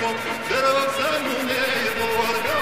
Dervam sen bu ne bu var